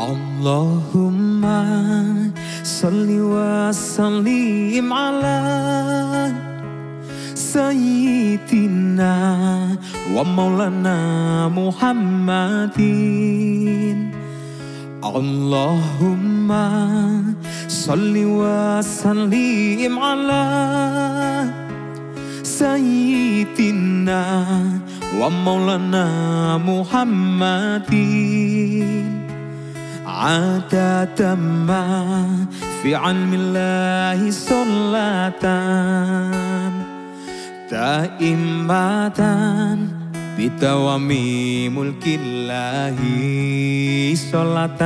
Allahumma salli wa sallim ala Sayyidina wa maulana Muhammadin. Allahumma salli wa sallim ala Sayyidina wa maulana Muhammadin عادة ما في علم الله صلاة دائمة بدوام ملك الله صلاة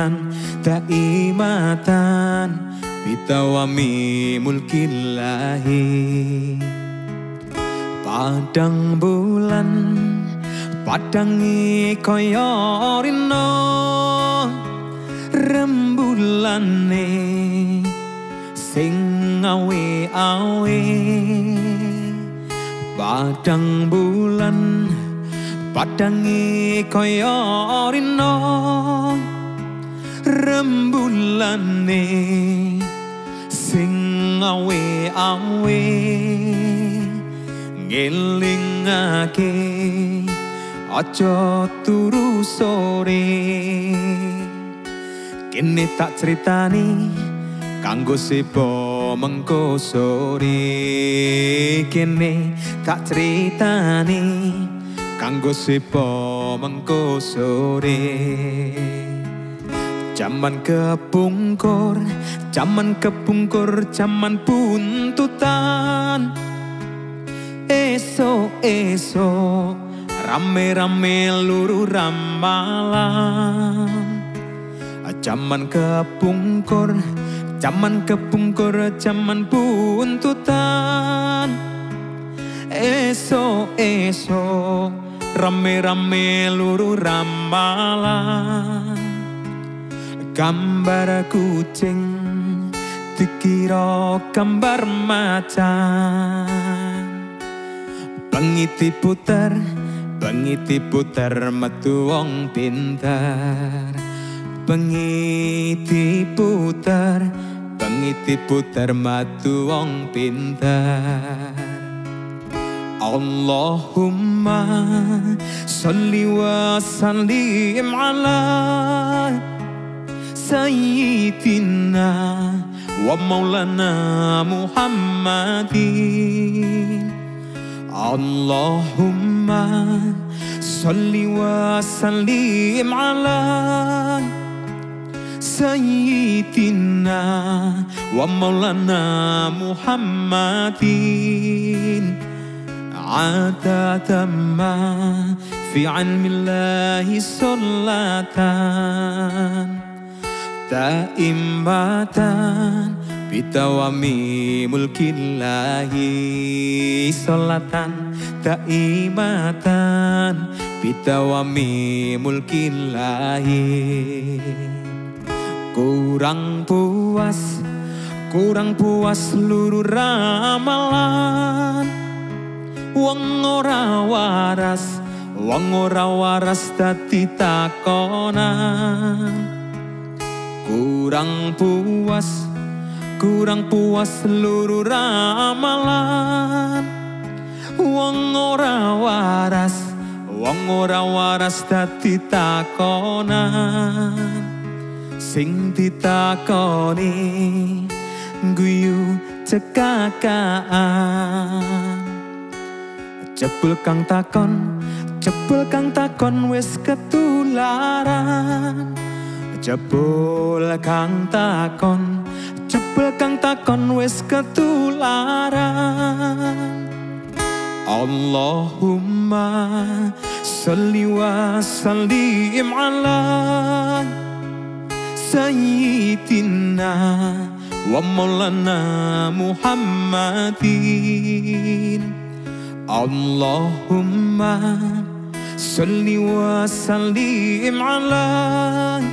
دائمة بدوام ملك الله Padang bulan Padangi koyo rino Rembulane Sing awe-awe Padang bulan Padangi koyo rino Rembulane Sing awe-awe ngelingake aja turu sore kene tak critani kanggo sebo mengko sore kene tak critani kanggo sebo mengko sore Jaman kepungkur, jaman kepungkur, jaman buntutan Esok-esok Rame-rame luru ramalan Jaman kepungkur Jaman kepungkur Jaman buntutan. Esok-esok Rame-rame luru ramalan. Gambar kucing Dikira gambar macan. Pengiti puter, pengiti puter metu wong pinter. Pengiti puter, pengiti puter metu wong pinter. Allahumma salli wa sallim ala sayyidina wa maulana Muhammadin. Allahumma salli wa sallim ala Sayyidina wa maulana Muhammadin. Adada ma fi ilmillahi salatan Daimatan Bitawami mulkillahi Salatan daimatan Bitawami mulkillahi Kurang puas Kurang puas seluruh ramalan. Wong ora waras Wong ora waras dadi takonan. Kurang puas kurang puas seluruh ramalan. Wong ora waras Wong ora waras dadi takonan Sing ditakoni guyu cekakaan Jebul kang takon Jebul kang takon wis ketularan. Jebul kang takon Jebul kang takon wis ketularan. Allahumma salli wa sallim ala Sayyidina wa maulana Muhammadin. Allahumma salli wa ala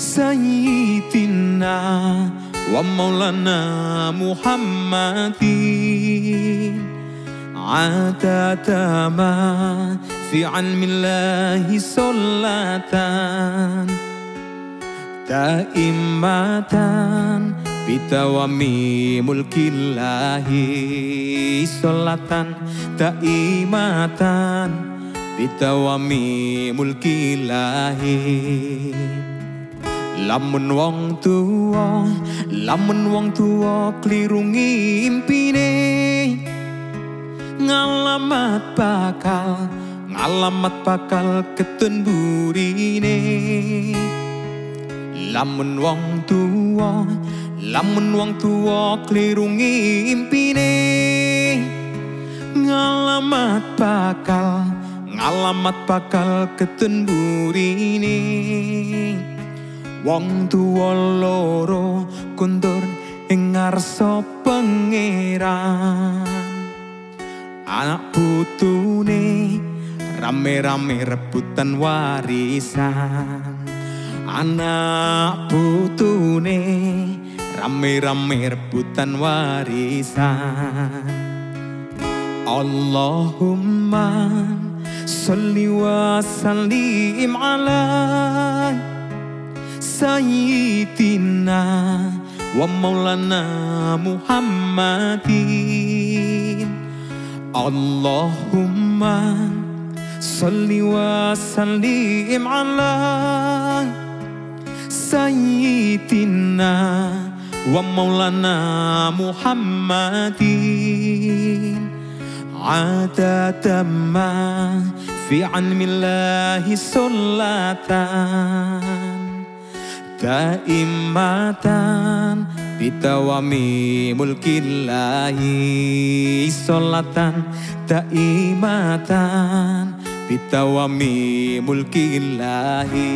Sayyidina wa maulana Muhammadin. Adada ma daimatan bitawami mulkillahi solatan daimatan bitawami mulkillahi lamun wong tuwa lamun wong tuwa kliru ngimpine ngalamat bakal ngalamat bakal ketun burine lamun wong tuwa lamun wong tuwa kliru ngimpine. Ngalamat bakal ngalamat bakal ketun burine wong tuwa loro kundur ing ngarsa pangeran. Anak putune rame-rame rebutan warisan anak putune rame-rame rebutan warisan. Allahumma salli wa sallim ala sayyidina wa maulana Muhammadin. Allahumma salli wa sallim ala sayyidina wa maulana Muhammadin عادة ما في علم الله صلاتان دائمة bitawami mulkillahi solatan daimatan bitawami mulkillahi